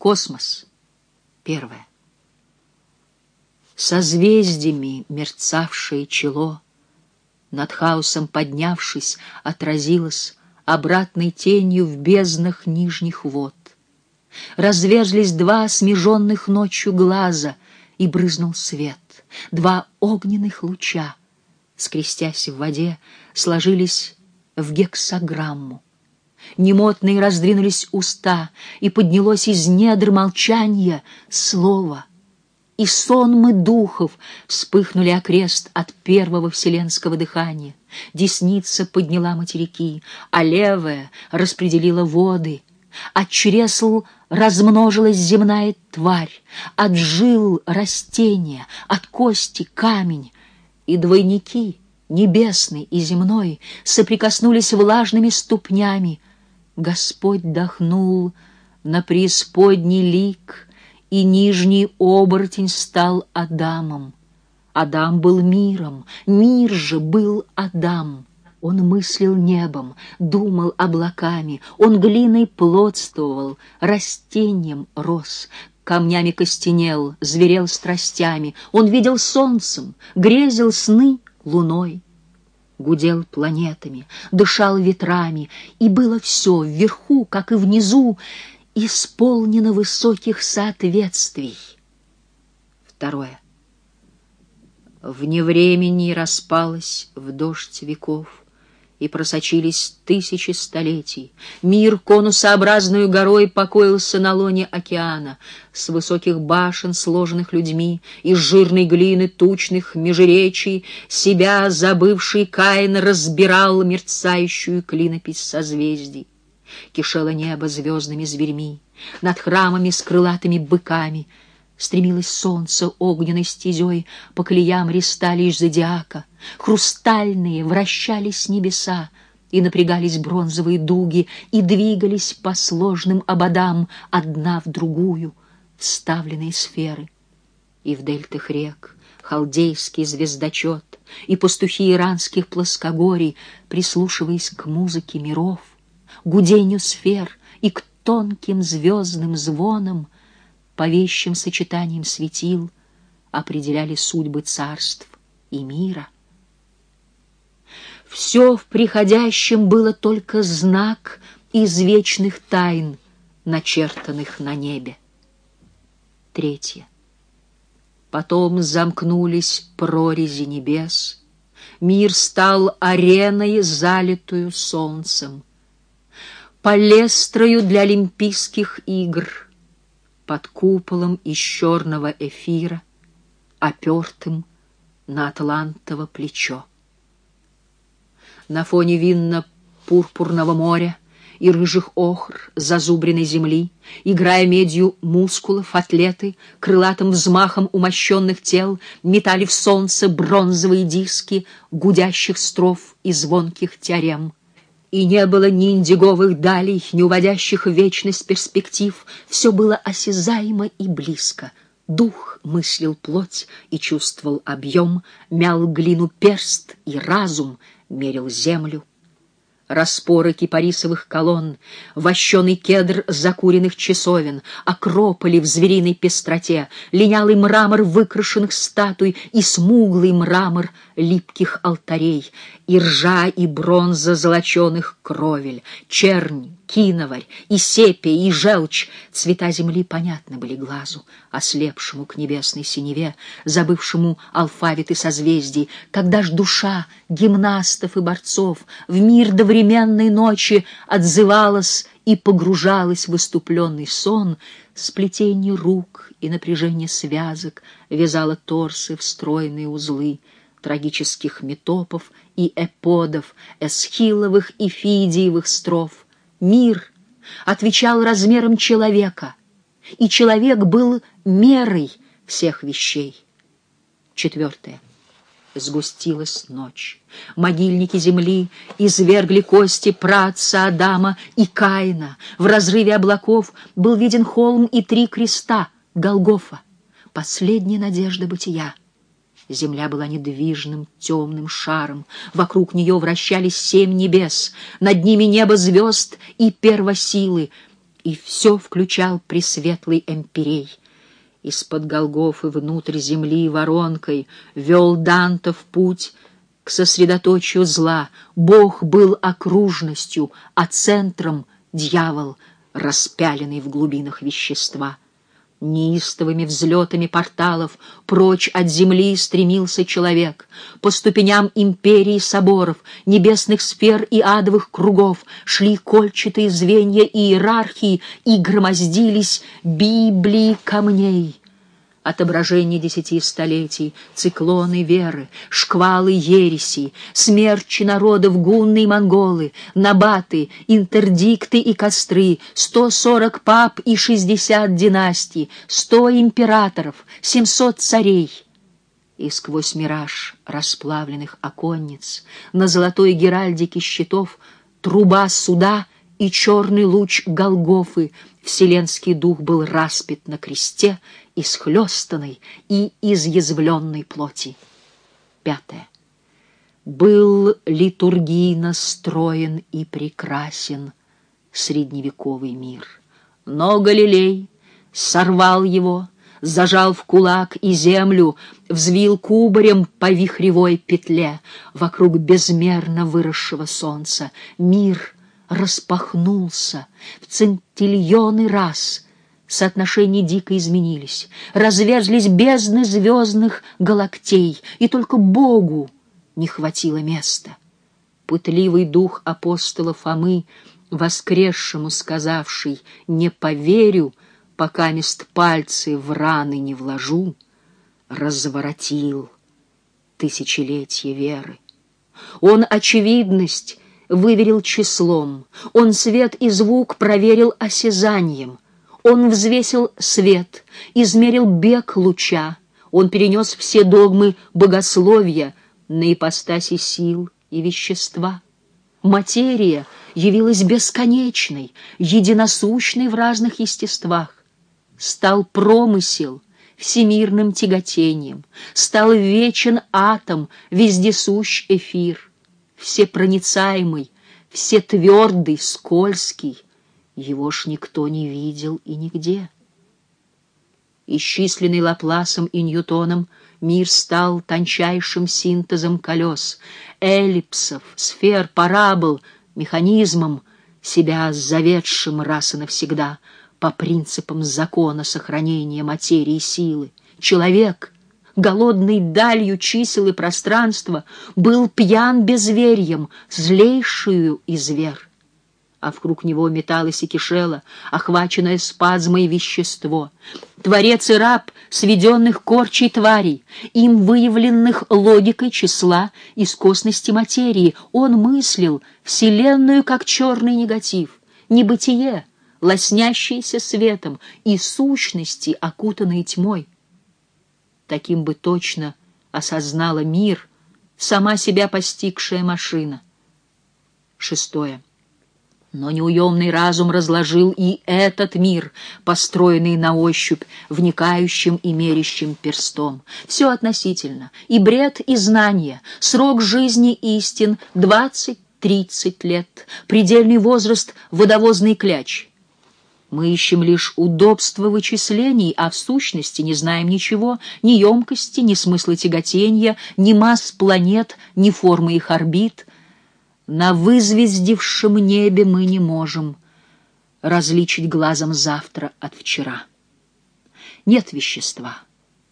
Космос. Первое. Созвездиями мерцавшее чело, Над хаосом поднявшись, отразилось Обратной тенью в безднах нижних вод. Разверзлись два смеженных ночью глаза, И брызнул свет, два огненных луча, Скрестясь в воде, сложились в гексограмму. Немотные раздвинулись уста, и поднялось из недр молчания слово. И сонмы духов вспыхнули окрест от первого вселенского дыхания. Десница подняла материки, а левая распределила воды. От чресл размножилась земная тварь, от жил растения, от кости камень, и двойники, небесный и земной, соприкоснулись влажными ступнями — Господь дохнул на преисподний лик, И нижний оборотень стал Адамом. Адам был миром, мир же был Адам. Он мыслил небом, думал облаками, Он глиной плотствовал, растением рос, Камнями костенел, зверел страстями, Он видел солнцем, грезил сны луной гудел планетами, дышал ветрами, и было все вверху, как и внизу, исполнено высоких соответствий. Второе. Вне времени распалось в дождь веков, и просочились тысячи столетий. Мир конусообразную горой покоился на лоне океана, с высоких башен, сложенных людьми, из жирной глины тучных межеречий, себя забывший Каин разбирал мерцающую клинопись созвездий. Кишело небо звездными зверьми, над храмами с крылатыми быками — Стремилось солнце огненной стезей По колеям реста лишь зодиака. Хрустальные вращались небеса, И напрягались бронзовые дуги, И двигались по сложным ободам Одна в другую вставленные сферы. И в дельтах рек халдейский звездочет, И пастухи иранских плоскогорий, Прислушиваясь к музыке миров, Гудению сфер и к тонким звездным звонам, по вещим сочетаниям светил определяли судьбы царств и мира. Все в приходящем было только знак из вечных тайн, начертанных на небе. Третье. Потом замкнулись прорези небес, Мир стал ареной, залитую солнцем, Палестрою для Олимпийских игр — под куполом из черного эфира, опертым на атлантово плечо. На фоне винно-пурпурного моря и рыжих охр зазубренной земли, играя медью мускулов, атлеты, крылатым взмахом умощенных тел, метали в солнце бронзовые диски гудящих строф и звонких теорем — и не было ни индиговых далей, ни уводящих в вечность перспектив. Все было осязаемо и близко. Дух мыслил плоть и чувствовал объем, мял глину перст и разум мерил землю распоры кипарисовых колонн, вощеный кедр закуренных часовен, акрополи в звериной пестроте, линялый мрамор выкрашенных статуй и смуглый мрамор липких алтарей, и ржа и бронза золоченых кровель, чернь, киноварь, и сепия, и желчь. Цвета земли понятны были глазу, ослепшему к небесной синеве, забывшему алфавиты созвездий, когда ж душа гимнастов и борцов в мир довременной ночи отзывалась и погружалась в выступленный сон, сплетение рук и напряжение связок вязало торсы в стройные узлы, трагических метопов и эподов, эсхиловых и фидиевых строф — Мир отвечал размерам человека, и человек был мерой всех вещей. Четвертое. Сгустилась ночь. Могильники земли извергли кости праца Адама и Каина. В разрыве облаков был виден холм и три креста — Голгофа, последняя надежда бытия. Земля была недвижным, темным шаром. Вокруг нее вращались семь небес. Над ними небо звезд и первосилы. И все включал пресветлый эмпирей. Из-под Голгофы внутрь земли воронкой вел Данта в путь к сосредоточию зла. Бог был окружностью, а центром — дьявол, распяленный в глубинах вещества. Неистовыми взлетами порталов прочь от земли стремился человек. По ступеням империи соборов, небесных сфер и адовых кругов шли кольчатые звенья иерархии и громоздились Библии камней отображение десяти столетий, циклоны веры, шквалы ереси, смерчи народов гунны и монголы, набаты, интердикты и костры, сто сорок пап и шестьдесят династий, сто императоров, семьсот царей. И сквозь мираж расплавленных оконниц на золотой геральдике щитов труба суда и черный луч Голгофы вселенский дух был распят на кресте, исхлестанной и изъязвленной плоти. Пятое. Был литургийно строен и прекрасен средневековый мир. Но Галилей сорвал его, зажал в кулак и землю, взвил кубарем по вихревой петле вокруг безмерно выросшего солнца. Мир распахнулся в центильоны раз — соотношения дико изменились, разверзлись бездны звездных галактей, и только Богу не хватило места. Пытливый дух апостола Фомы, воскресшему сказавший «Не поверю, пока мест пальцы в раны не вложу», разворотил тысячелетие веры. Он очевидность выверил числом, он свет и звук проверил осязанием — он взвесил свет, измерил бег луча, он перенес все догмы богословия на ипостаси сил и вещества. Материя явилась бесконечной, единосущной в разных естествах. Стал промысел всемирным тяготением, стал вечен атом, вездесущ эфир, всепроницаемый, всетвердый, скользкий, его ж никто не видел и нигде. Исчисленный Лапласом и Ньютоном, мир стал тончайшим синтезом колес, эллипсов, сфер, парабол, механизмом, себя заведшим раз и навсегда по принципам закона сохранения материи и силы. Человек, голодный далью чисел и пространства, был пьян безверьем, злейшую из вер а вокруг него металось и кишело, охваченное спазмой вещество. Творец и раб сведенных корчей тварей, им выявленных логикой числа и скосности материи, он мыслил Вселенную как черный негатив, небытие, лоснящееся светом, и сущности, окутанные тьмой. Таким бы точно осознала мир сама себя постигшая машина. Шестое. Но неуемный разум разложил и этот мир, построенный на ощупь, вникающим и мерящим перстом. Все относительно. И бред, и знание. Срок жизни истин — двадцать-тридцать лет. Предельный возраст — водовозный кляч. Мы ищем лишь удобство вычислений, а в сущности не знаем ничего, ни емкости, ни смысла тяготения, ни масс планет, ни формы их орбит — на вызвездившем небе мы не можем различить глазом завтра от вчера. Нет вещества,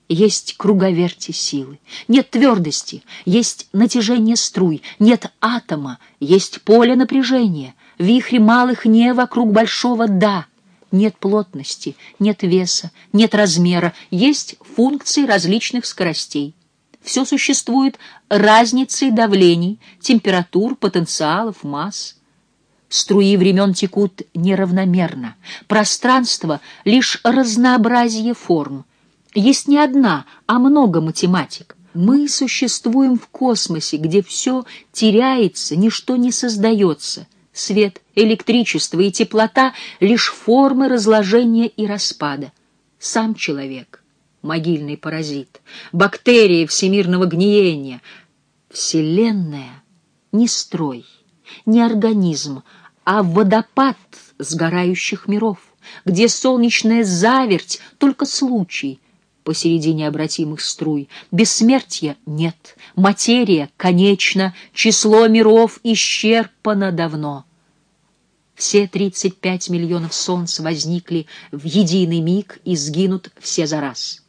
есть круговерти силы, нет твердости, есть натяжение струй, нет атома, есть поле напряжения, вихри малых «не» вокруг большого «да», нет плотности, нет веса, нет размера, есть функции различных скоростей все существует разницей давлений, температур, потенциалов, масс. Струи времен текут неравномерно. Пространство — лишь разнообразие форм. Есть не одна, а много математик. Мы существуем в космосе, где все теряется, ничто не создается. Свет, электричество и теплота — лишь формы разложения и распада. Сам человек — могильный паразит, бактерии всемирного гниения. Вселенная не строй, не организм, а водопад сгорающих миров. где солнечная заверть — только случай посередине обратимых струй. Бессмертия нет, материя конечна, число миров исчерпано давно. Все тридцать пять миллионов солнц возникли в единый миг и сгинут все за раз.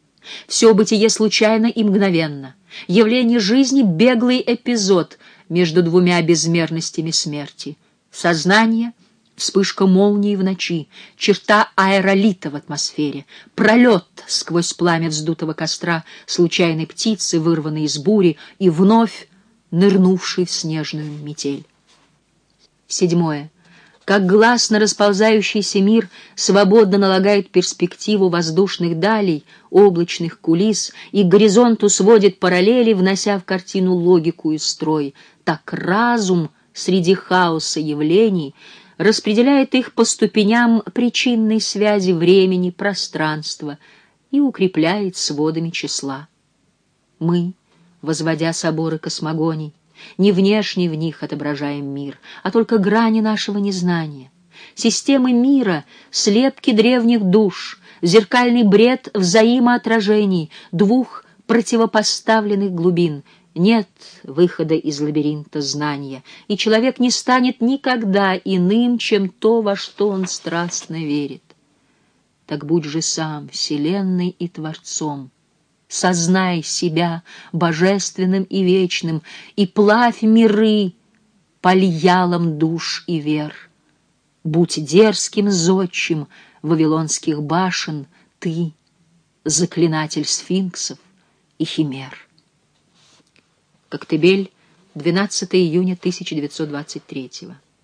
Все бытие случайно и мгновенно. Явление жизни — беглый эпизод между двумя безмерностями смерти. Сознание — вспышка молнии в ночи, черта аэролита в атмосфере, пролет сквозь пламя вздутого костра случайной птицы, вырванной из бури и вновь нырнувшей в снежную метель. Седьмое как гласно расползающийся мир свободно налагает перспективу воздушных далей, облачных кулис и к горизонту сводит параллели, внося в картину логику и строй, так разум среди хаоса явлений распределяет их по ступеням причинной связи времени, пространства и укрепляет сводами числа. Мы, возводя соборы космогоний, не внешне в них отображаем мир, а только грани нашего незнания. Системы мира — слепки древних душ, зеркальный бред взаимоотражений двух противопоставленных глубин. Нет выхода из лабиринта знания, и человек не станет никогда иным, чем то, во что он страстно верит. Так будь же сам Вселенной и Творцом, сознай себя божественным и вечным, и плавь миры пальялом душ и вер. Будь дерзким зодчим вавилонских башен, ты — заклинатель сфинксов и химер. Коктебель, 12 июня 1923 года.